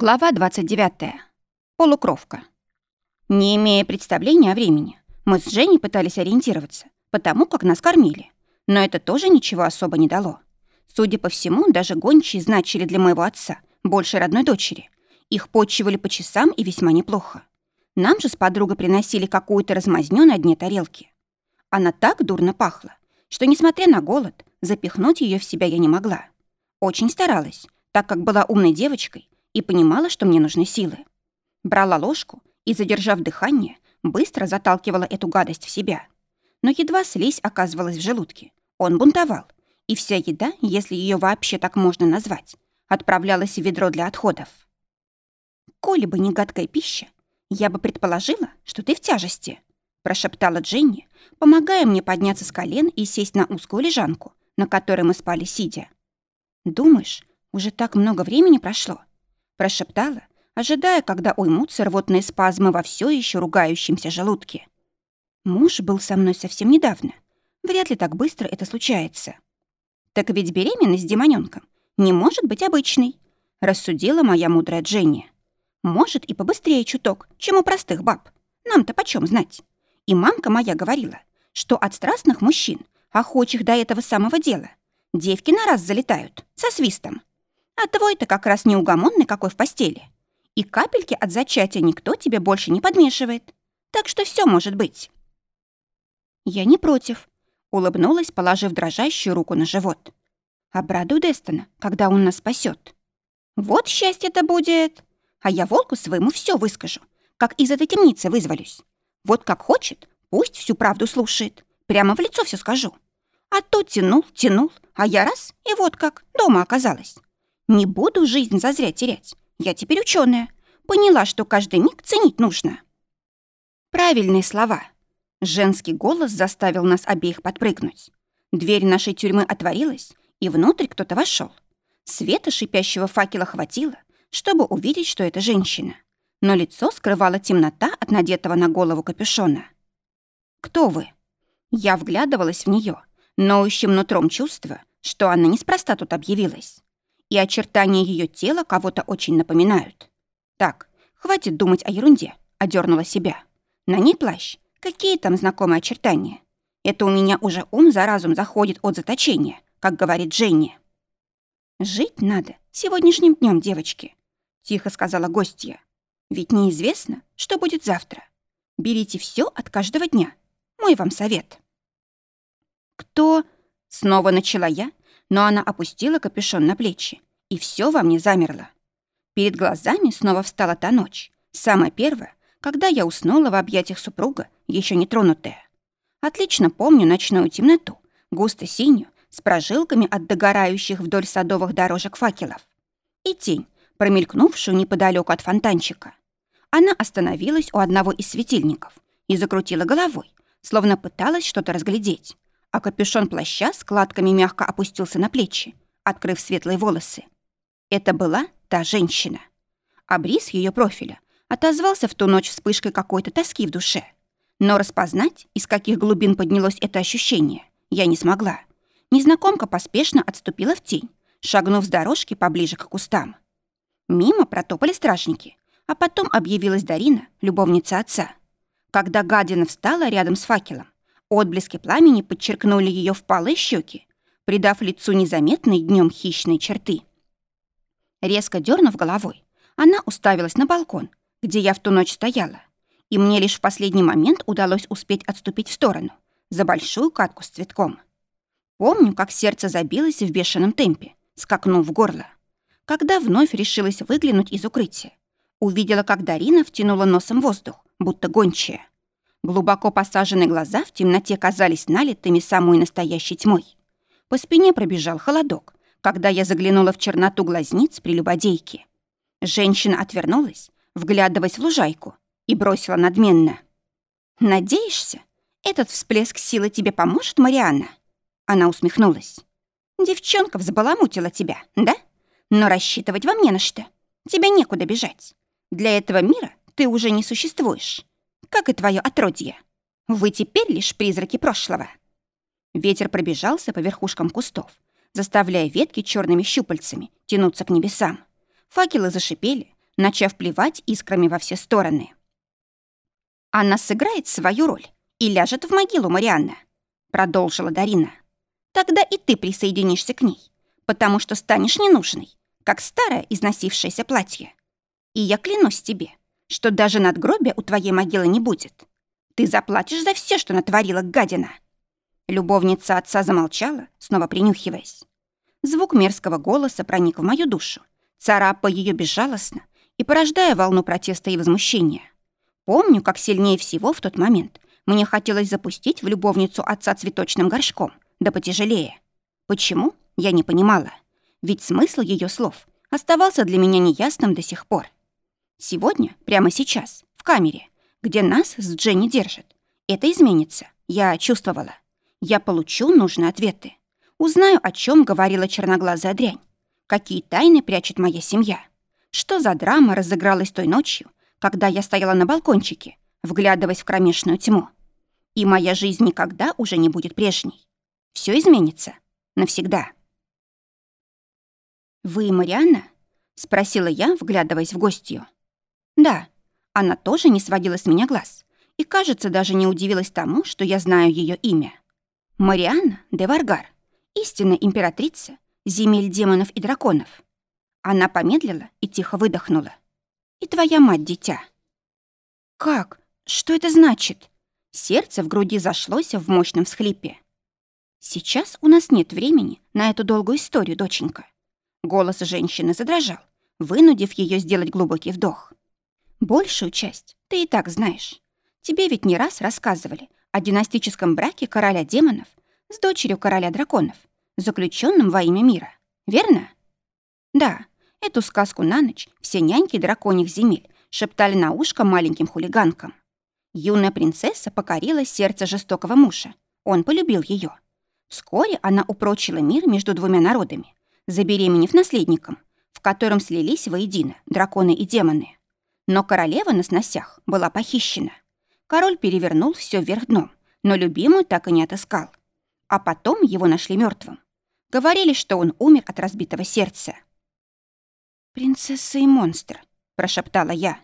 Глава 29. Полукровка. Не имея представления о времени, мы с Женей пытались ориентироваться, потому как нас кормили. Но это тоже ничего особо не дало. Судя по всему, даже гончие значили для моего отца больше родной дочери. Их почивали по часам и весьма неплохо. Нам же с подругой приносили какую-то размазню на дне тарелки. Она так дурно пахла, что, несмотря на голод, запихнуть ее в себя я не могла. Очень старалась, так как была умной девочкой и понимала, что мне нужны силы. Брала ложку и, задержав дыхание, быстро заталкивала эту гадость в себя. Но едва слизь оказывалась в желудке. Он бунтовал, и вся еда, если ее вообще так можно назвать, отправлялась в ведро для отходов. «Коли бы не гадкая пища, я бы предположила, что ты в тяжести», прошептала Дженни, помогая мне подняться с колен и сесть на узкую лежанку, на которой мы спали сидя. «Думаешь, уже так много времени прошло? Прошептала, ожидая, когда уймутся рвотные спазмы во все еще ругающемся желудке. Муж был со мной совсем недавно. Вряд ли так быстро это случается. Так ведь беременность с не может быть обычной, рассудила моя мудрая Дженни. Может, и побыстрее чуток, чем у простых баб. Нам-то почем знать? И мамка моя говорила, что от страстных мужчин, охочих до этого самого дела, девки на раз залетают, со свистом. А твой-то как раз неугомонный какой в постели. И капельки от зачатия никто тебе больше не подмешивает. Так что все может быть. Я не против, улыбнулась, положив дрожащую руку на живот. Обрадую Дестона, когда он нас спасет. Вот счастье-то будет. А я волку своему все выскажу, как из этой темницы вызволюсь. Вот как хочет, пусть всю правду слушает. Прямо в лицо все скажу. А то тянул, тянул, а я раз, и вот как, дома оказалась. Не буду жизнь зазря терять. Я теперь ученая. Поняла, что каждый миг ценить нужно. Правильные слова. Женский голос заставил нас обеих подпрыгнуть. Дверь нашей тюрьмы отворилась, и внутрь кто-то вошел. Света шипящего факела хватило, чтобы увидеть, что это женщина. Но лицо скрывала темнота от надетого на голову капюшона. «Кто вы?» Я вглядывалась в нее, ноющим нутром чувства, что она неспроста тут объявилась и очертания ее тела кого-то очень напоминают. Так, хватит думать о ерунде, одернула себя. На ней плащ. Какие там знакомые очертания? Это у меня уже ум за разум заходит от заточения, как говорит Женя. «Жить надо сегодняшним днем, девочки», — тихо сказала гостья. «Ведь неизвестно, что будет завтра. Берите все от каждого дня. Мой вам совет». «Кто?» — снова начала я, но она опустила капюшон на плечи, и все во мне замерло. Перед глазами снова встала та ночь, самая первая, когда я уснула в объятиях супруга, еще не тронутая. Отлично помню ночную темноту, густо-синюю, с прожилками от догорающих вдоль садовых дорожек факелов. И тень, промелькнувшую неподалеку от фонтанчика. Она остановилась у одного из светильников и закрутила головой, словно пыталась что-то разглядеть а капюшон плаща складками мягко опустился на плечи, открыв светлые волосы. Это была та женщина. Бриз ее профиля отозвался в ту ночь вспышкой какой-то тоски в душе. Но распознать, из каких глубин поднялось это ощущение, я не смогла. Незнакомка поспешно отступила в тень, шагнув с дорожки поближе к кустам. Мимо протопали стражники, а потом объявилась Дарина, любовница отца. Когда гадина встала рядом с факелом, Отблески пламени подчеркнули ее впалые щеки, придав лицу незаметные днем хищные черты. Резко дернув головой, она уставилась на балкон, где я в ту ночь стояла, и мне лишь в последний момент удалось успеть отступить в сторону, за большую катку с цветком. Помню, как сердце забилось в бешеном темпе, скакнув в горло. Когда вновь решилась выглянуть из укрытия, увидела, как Дарина втянула носом воздух, будто гончая. Глубоко посаженные глаза в темноте казались налитыми самой настоящей тьмой. По спине пробежал холодок, когда я заглянула в черноту глазниц прелюбодейки. Женщина отвернулась, вглядываясь в лужайку, и бросила надменно. «Надеешься, этот всплеск силы тебе поможет, Марианна?» Она усмехнулась. «Девчонка взбаламутила тебя, да? Но рассчитывать вам не на что. Тебе некуда бежать. Для этого мира ты уже не существуешь как и твое отродье. Вы теперь лишь призраки прошлого». Ветер пробежался по верхушкам кустов, заставляя ветки черными щупальцами тянуться к небесам. Факелы зашипели, начав плевать искрами во все стороны. «Она сыграет свою роль и ляжет в могилу Марианна», — продолжила Дарина. «Тогда и ты присоединишься к ней, потому что станешь ненужной, как старое износившееся платье. И я клянусь тебе, что даже надгробия у твоей могилы не будет. Ты заплатишь за все, что натворила гадина». Любовница отца замолчала, снова принюхиваясь. Звук мерзкого голоса проник в мою душу, царапая ее безжалостно и порождая волну протеста и возмущения. Помню, как сильнее всего в тот момент мне хотелось запустить в любовницу отца цветочным горшком, да потяжелее. Почему? Я не понимала. Ведь смысл ее слов оставался для меня неясным до сих пор. Сегодня, прямо сейчас, в камере, где нас с Дженни держат, это изменится, я чувствовала. Я получу нужные ответы. Узнаю, о чем говорила черноглазая дрянь. Какие тайны прячет моя семья. Что за драма разыгралась той ночью, когда я стояла на балкончике, вглядываясь в кромешную тьму. И моя жизнь никогда уже не будет прежней. Все изменится. Навсегда. «Вы Марианна?» — спросила я, вглядываясь в гостью. «Да». Она тоже не сводила с меня глаз и, кажется, даже не удивилась тому, что я знаю ее имя. Марианна де Варгар, истинная императрица земель демонов и драконов. Она помедлила и тихо выдохнула. «И твоя мать, дитя». «Как? Что это значит?» Сердце в груди зашлось в мощном всхлипе. «Сейчас у нас нет времени на эту долгую историю, доченька». Голос женщины задрожал, вынудив ее сделать глубокий вдох. «Большую часть ты и так знаешь. Тебе ведь не раз рассказывали о династическом браке короля демонов с дочерью короля драконов, заключенным во имя мира. Верно? Да, эту сказку на ночь все няньки драконьих земель шептали на ушко маленьким хулиганкам. Юная принцесса покорила сердце жестокого мужа. Он полюбил ее. Вскоре она упрочила мир между двумя народами, забеременев наследником, в котором слились воедино драконы и демоны. Но королева на сносях была похищена — Король перевернул все вверх дном, но любимую так и не отыскал. А потом его нашли мертвым. Говорили, что он умер от разбитого сердца. «Принцесса и монстр», — прошептала я.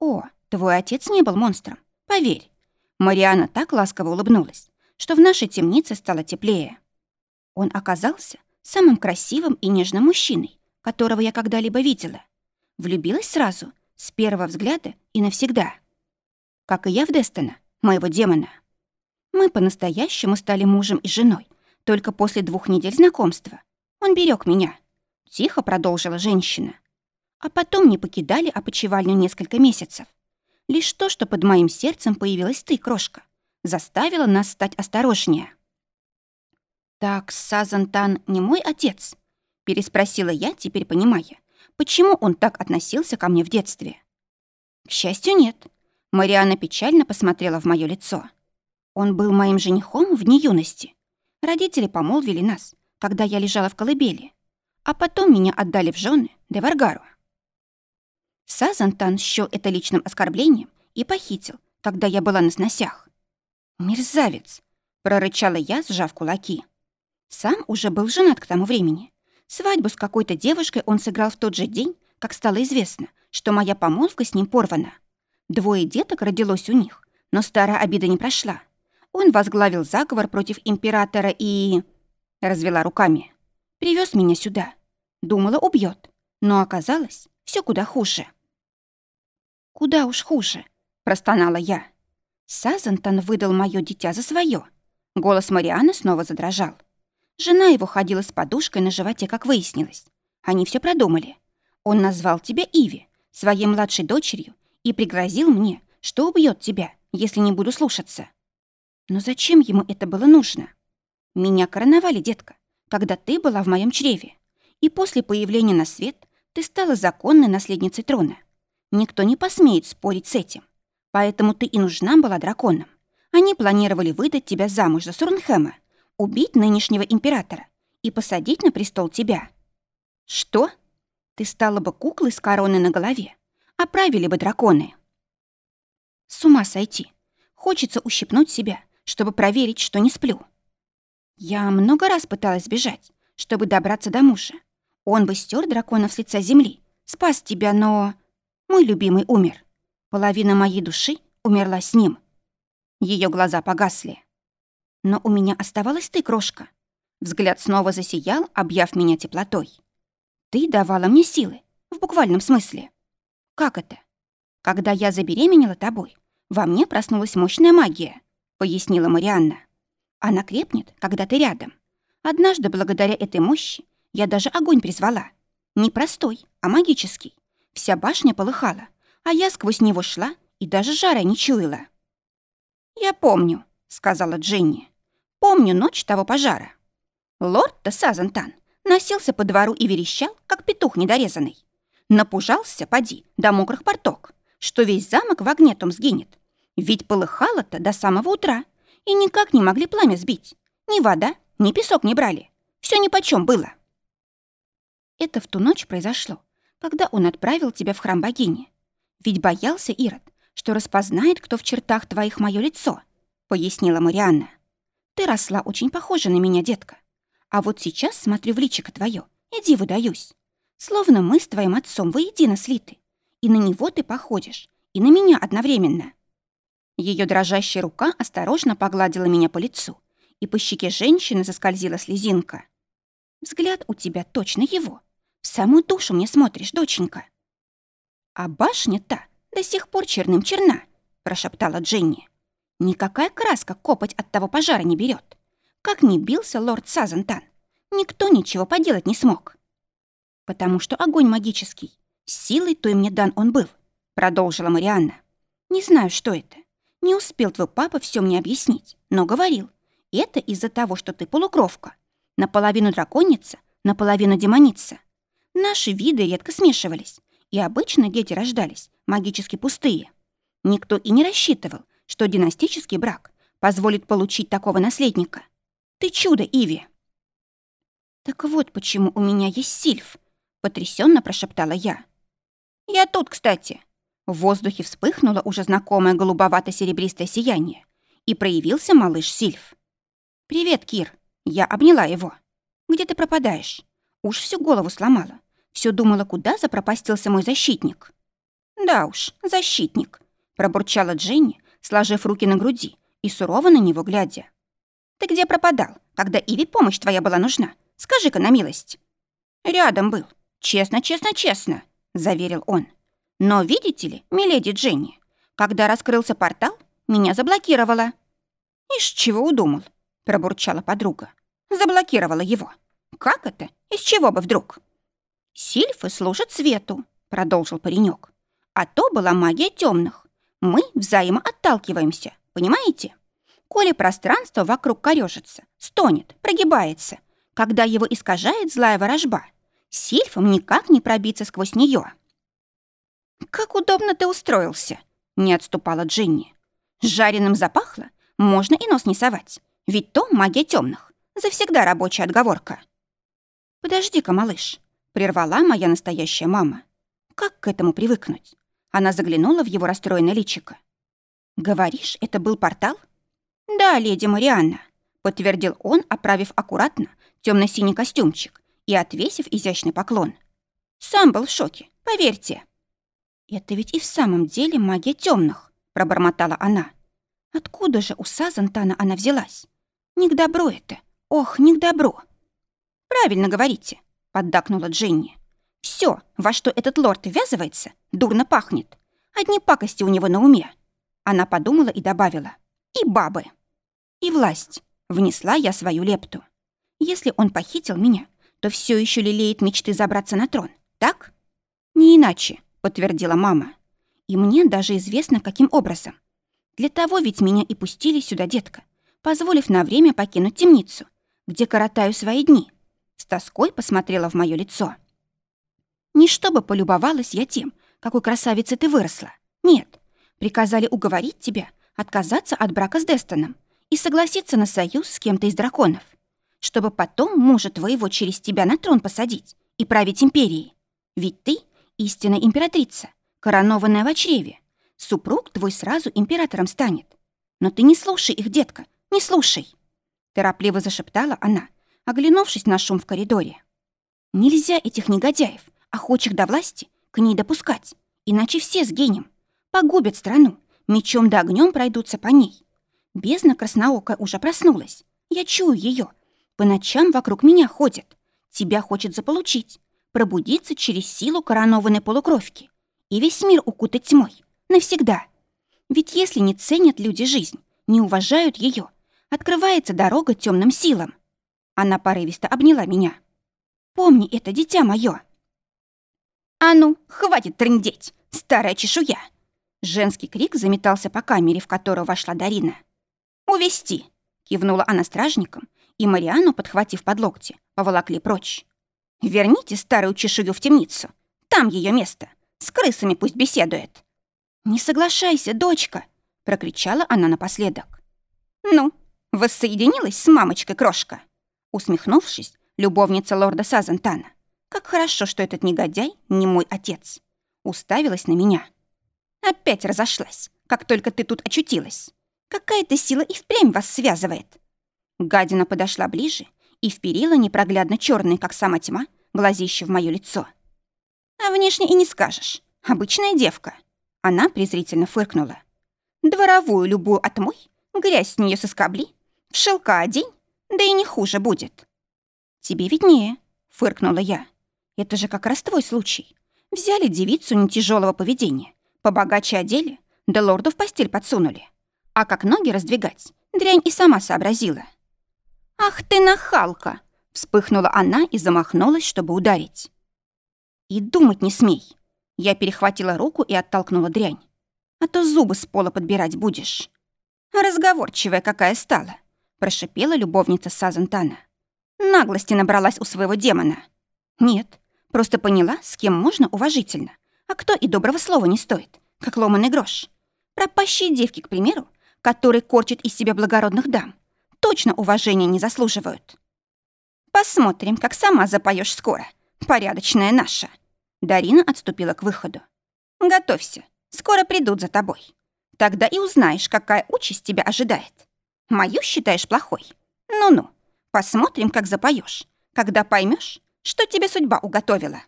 «О, твой отец не был монстром, поверь». Мариана так ласково улыбнулась, что в нашей темнице стало теплее. Он оказался самым красивым и нежным мужчиной, которого я когда-либо видела. Влюбилась сразу, с первого взгляда и навсегда как и я в Дестона, моего демона. Мы по-настоящему стали мужем и женой только после двух недель знакомства. Он берег меня. Тихо продолжила женщина. А потом не покидали опочивальню несколько месяцев. Лишь то, что под моим сердцем появилась ты, крошка, заставило нас стать осторожнее. «Так Сазантан не мой отец?» — переспросила я, теперь понимая, почему он так относился ко мне в детстве. «К счастью, нет. Мариана печально посмотрела в моё лицо. Он был моим женихом в дни юности. Родители помолвили нас, когда я лежала в колыбели. А потом меня отдали в жены Деваргару. Сазантан счёл это личным оскорблением и похитил, когда я была на сносях. «Мерзавец!» — прорычала я, сжав кулаки. Сам уже был женат к тому времени. Свадьбу с какой-то девушкой он сыграл в тот же день, как стало известно, что моя помолвка с ним порвана. Двое деток родилось у них, но старая обида не прошла. Он возглавил заговор против императора и... Развела руками. Привез меня сюда. Думала, убьет, но оказалось, все куда хуже. «Куда уж хуже», — простонала я. Сазантон выдал мое дитя за свое. Голос Марианы снова задрожал. Жена его ходила с подушкой на животе, как выяснилось. Они все продумали. Он назвал тебя Иви, своей младшей дочерью, и пригрозил мне, что убьет тебя, если не буду слушаться. Но зачем ему это было нужно? Меня короновали, детка, когда ты была в моем чреве. И после появления на свет ты стала законной наследницей трона. Никто не посмеет спорить с этим. Поэтому ты и нужна была драконом. Они планировали выдать тебя замуж за Сурнхема, убить нынешнего императора и посадить на престол тебя. Что? Ты стала бы куклой с короной на голове, оправили бы драконы. С ума сойти. Хочется ущипнуть себя, чтобы проверить, что не сплю. Я много раз пыталась бежать, чтобы добраться до мужа. Он бы стер дракона с лица земли, спас тебя, но... Мой любимый умер. Половина моей души умерла с ним. Ее глаза погасли. Но у меня оставалась ты, крошка. Взгляд снова засиял, объяв меня теплотой. Ты давала мне силы, в буквальном смысле. Как это? Когда я забеременела тобой, во мне проснулась мощная магия, пояснила Марианна. Она крепнет, когда ты рядом. Однажды, благодаря этой мощи, я даже огонь призвала. Не простой, а магический. Вся башня полыхала, а я сквозь него шла и даже жара не чуяла. «Я помню», — сказала Дженни. «Помню ночь того пожара. Лорд-то Сазантан носился по двору и верещал, как петух недорезанный. Напужался, поди, до мокрых порток, что весь замок в огне том сгинет. Ведь полыхало-то до самого утра, и никак не могли пламя сбить. Ни вода, ни песок не брали. Все нипочем было. Это в ту ночь произошло, когда он отправил тебя в храм богини. Ведь боялся Ирод, что распознает, кто в чертах твоих мое лицо, пояснила Марианна. Ты росла очень похожа на меня, детка. А вот сейчас смотрю в личико твое и диву даюсь. Словно мы с твоим отцом воедино слиты. И на него ты походишь, и на меня одновременно. Ее дрожащая рука осторожно погладила меня по лицу, и по щеке женщины заскользила слезинка. «Взгляд у тебя точно его. В самую душу мне смотришь, доченька». «А башня та до сих пор черным черна», — прошептала Дженни. «Никакая краска копоть от того пожара не берет. Как ни бился лорд Сазантан, никто ничего поделать не смог». «Потому что огонь магический. Силой той мне дан он был», — продолжила Марианна. «Не знаю, что это. Не успел твой папа все мне объяснить, но говорил. Это из-за того, что ты полукровка. Наполовину драконица, наполовину демоница. Наши виды редко смешивались, и обычно дети рождались магически пустые. Никто и не рассчитывал, что династический брак позволит получить такого наследника. Ты чудо, Иви. Так вот почему у меня есть сильф, потрясенно прошептала я. Я тут, кстати, в воздухе вспыхнуло уже знакомое голубовато-серебристое сияние, и проявился малыш Сильф. «Привет, Кир!» Я обняла его. «Где ты пропадаешь? Уж всю голову сломала. Все думала, куда запропастился мой защитник». «Да уж, защитник», — пробурчала Дженни, сложив руки на груди и сурово на него глядя. «Ты где пропадал, когда Иви помощь твоя была нужна? Скажи-ка на милость». «Рядом был. Честно, честно, честно», — заверил он. Но видите ли, миледи Дженни, когда раскрылся портал, меня заблокировала. «Ишь, чего удумал?» — пробурчала подруга. «Заблокировала его. Как это? Из чего бы вдруг?» «Сильфы служат свету», — продолжил паренек. «А то была магия темных. Мы взаимоотталкиваемся, понимаете? Коли пространство вокруг корёжится, стонет, прогибается, когда его искажает злая ворожба, сильфам никак не пробиться сквозь нее. «Как удобно ты устроился!» — не отступала Джинни. «Жареным запахло, можно и нос не совать, ведь то магия темных. Завсегда рабочая отговорка». «Подожди-ка, малыш», — прервала моя настоящая мама. «Как к этому привыкнуть?» Она заглянула в его расстроенное личико. «Говоришь, это был портал?» «Да, леди Марианна», — подтвердил он, оправив аккуратно темно синий костюмчик и отвесив изящный поклон. «Сам был в шоке, поверьте». «Это ведь и в самом деле магия темных, пробормотала она. «Откуда же у Сазантана она взялась? Не к добру это. Ох, не к добру!» «Правильно говорите», — поддакнула Дженни. Все, во что этот лорд ввязывается, дурно пахнет. Одни пакости у него на уме». Она подумала и добавила. «И бабы». «И власть», — внесла я свою лепту. «Если он похитил меня, то все еще лелеет мечты забраться на трон, так?» «Не иначе», подтвердила мама. И мне даже известно, каким образом. Для того ведь меня и пустили сюда, детка, позволив на время покинуть темницу, где коротаю свои дни. С тоской посмотрела в мое лицо. Не чтобы полюбовалась я тем, какой красавицей ты выросла. Нет, приказали уговорить тебя отказаться от брака с Дестоном и согласиться на союз с кем-то из драконов, чтобы потом мужа твоего через тебя на трон посадить и править империей. Ведь ты истинная императрица, коронованная в чреве. Супруг твой сразу императором станет. Но ты не слушай их, детка, не слушай!» Торопливо зашептала она, оглянувшись на шум в коридоре. «Нельзя этих негодяев, охочих до власти, к ней допускать. Иначе все сгинем. Погубят страну, мечом да огнем пройдутся по ней. Бездна красноокая уже проснулась. Я чую ее. По ночам вокруг меня ходит. Тебя хочет заполучить. Пробудиться через силу коронованной полукровки. И весь мир укутать тьмой. Навсегда. Ведь если не ценят люди жизнь, не уважают ее, открывается дорога темным силам. Она порывисто обняла меня. «Помни это, дитя мое!» «А ну, хватит трындеть, старая чешуя!» Женский крик заметался по камере, в которую вошла Дарина. «Увести!» — кивнула она стражникам, и Мариану, подхватив под локти, поволокли прочь. «Верните старую чешую в темницу. Там ее место. С крысами пусть беседует». «Не соглашайся, дочка!» — прокричала она напоследок. «Ну, воссоединилась с мамочкой крошка?» Усмехнувшись, любовница лорда Сазантана. «Как хорошо, что этот негодяй не мой отец!» Уставилась на меня. «Опять разошлась, как только ты тут очутилась. Какая-то сила и впрямь вас связывает». Гадина подошла ближе и вперила непроглядно черные, как сама тьма, глазище в мое лицо. «А внешне и не скажешь. Обычная девка». Она презрительно фыркнула. «Дворовую любую отмой, грязь с нее соскобли, в шелка одень, да и не хуже будет». «Тебе виднее», — фыркнула я. «Это же как раз твой случай. Взяли девицу не тяжелого поведения, побогаче одели, да лорду в постель подсунули. А как ноги раздвигать, дрянь и сама сообразила. «Ах ты нахалка!» — вспыхнула она и замахнулась, чтобы ударить. «И думать не смей!» Я перехватила руку и оттолкнула дрянь. «А то зубы с пола подбирать будешь». «Разговорчивая какая стала!» — прошипела любовница Сазантана. Наглости набралась у своего демона. «Нет, просто поняла, с кем можно уважительно, а кто и доброго слова не стоит, как ломаный грош. Пропащие девки, к примеру, которые корчат из себя благородных дам, точно уважения не заслуживают. Посмотрим, как сама запоешь скоро, порядочная наша. Дарина отступила к выходу. Готовься, скоро придут за тобой. Тогда и узнаешь, какая участь тебя ожидает. Мою считаешь плохой? Ну-ну, посмотрим, как запоешь, когда поймешь, что тебе судьба уготовила.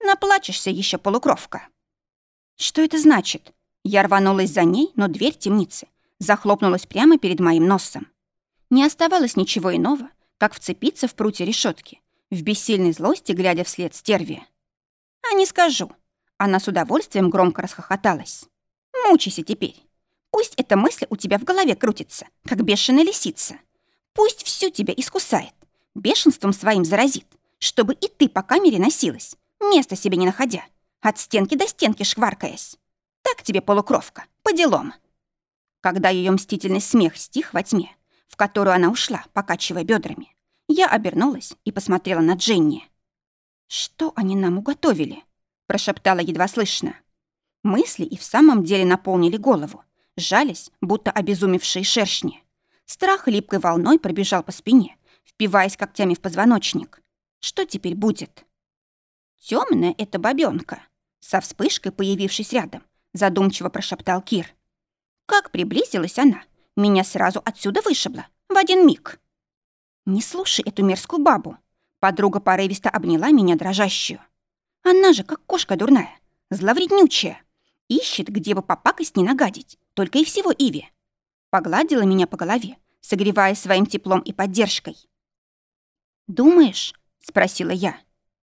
Наплачешься еще полукровка. Что это значит? Я рванулась за ней, но дверь темницы захлопнулась прямо перед моим носом. Не оставалось ничего иного, как вцепиться в прутья решетки, в бессильной злости глядя вслед стерве. «А не скажу». Она с удовольствием громко расхохоталась. «Мучайся теперь. Пусть эта мысль у тебя в голове крутится, как бешеная лисица. Пусть всю тебя искусает, бешенством своим заразит, чтобы и ты по камере носилась, места себе не находя, от стенки до стенки шкваркаясь. Так тебе полукровка, по делам». Когда ее мстительный смех стих во тьме, в которую она ушла, покачивая бедрами, я обернулась и посмотрела на Дженни. «Что они нам уготовили?» – прошептала едва слышно. Мысли и в самом деле наполнили голову, жались, будто обезумевшие шершни. Страх липкой волной пробежал по спине, впиваясь когтями в позвоночник. Что теперь будет? Темная эта бабёнка, со вспышкой появившись рядом, задумчиво прошептал Кир. Как приблизилась она, меня сразу отсюда вышибло, в один миг. Не слушай эту мерзкую бабу. Подруга порывисто обняла меня дрожащую. Она же как кошка дурная, зловреднючая. Ищет, где бы попакость не нагадить, только и всего Иве. Погладила меня по голове, согревая своим теплом и поддержкой. «Думаешь?» — спросила я.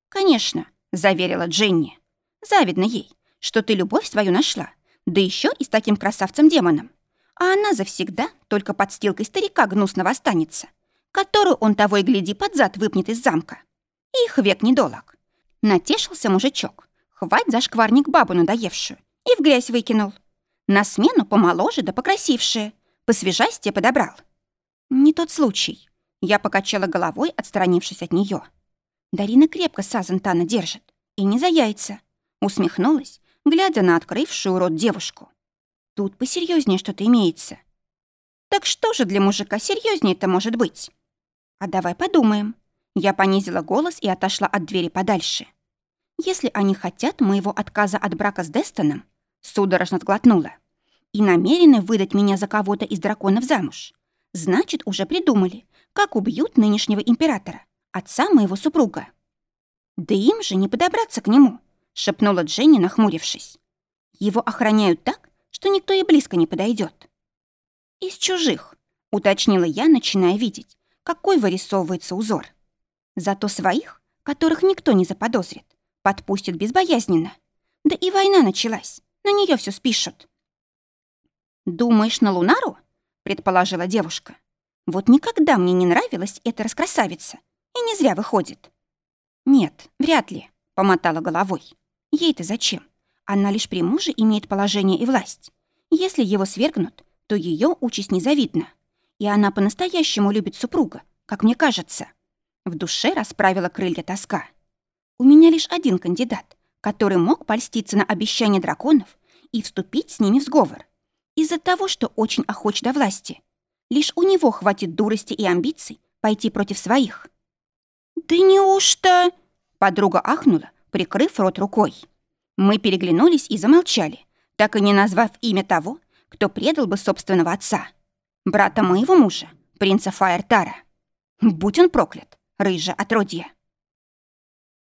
«Конечно», — заверила Дженни. «Завидно ей, что ты любовь свою нашла, да еще и с таким красавцем-демоном. А она завсегда только под стилкой старика гнусного останется, которую он того и гляди под зад выпнет из замка. Их век недолог. Натешился мужичок, хвать за шкварник бабу надоевшую, и в грязь выкинул. На смену помоложе да покрасившее, посвежастее подобрал. Не тот случай. Я покачала головой, отстранившись от нее. Дарина крепко Сазантана держит. И не за яйца. Усмехнулась глядя на открывшую рот девушку. Тут посерьезнее что-то имеется. Так что же для мужика серьезнее это может быть? А давай подумаем. Я понизила голос и отошла от двери подальше. Если они хотят моего отказа от брака с Дестоном, судорожно сглотнула, и намерены выдать меня за кого-то из драконов замуж, значит, уже придумали, как убьют нынешнего императора, отца моего супруга. Да им же не подобраться к нему. — шепнула Дженни, нахмурившись. Его охраняют так, что никто и близко не подойдет. «Из чужих», — уточнила я, начиная видеть, какой вырисовывается узор. Зато своих, которых никто не заподозрит, подпустят безбоязненно. Да и война началась, на нее все спишут. «Думаешь, на Лунару?» — предположила девушка. «Вот никогда мне не нравилась эта раскрасавица, и не зря выходит». «Нет, вряд ли», — помотала головой. «Ей-то зачем? Она лишь при муже имеет положение и власть. Если его свергнут, то ее участь незавидна. И она по-настоящему любит супруга, как мне кажется. В душе расправила крылья тоска. У меня лишь один кандидат, который мог польститься на обещания драконов и вступить с ними в сговор. Из-за того, что очень охоч до власти. Лишь у него хватит дурости и амбиций пойти против своих. «Да неужто...» — подруга ахнула, прикрыв рот рукой. Мы переглянулись и замолчали, так и не назвав имя того, кто предал бы собственного отца. Брата моего мужа, принца Фаертара. Будь он проклят, рыжа отродье.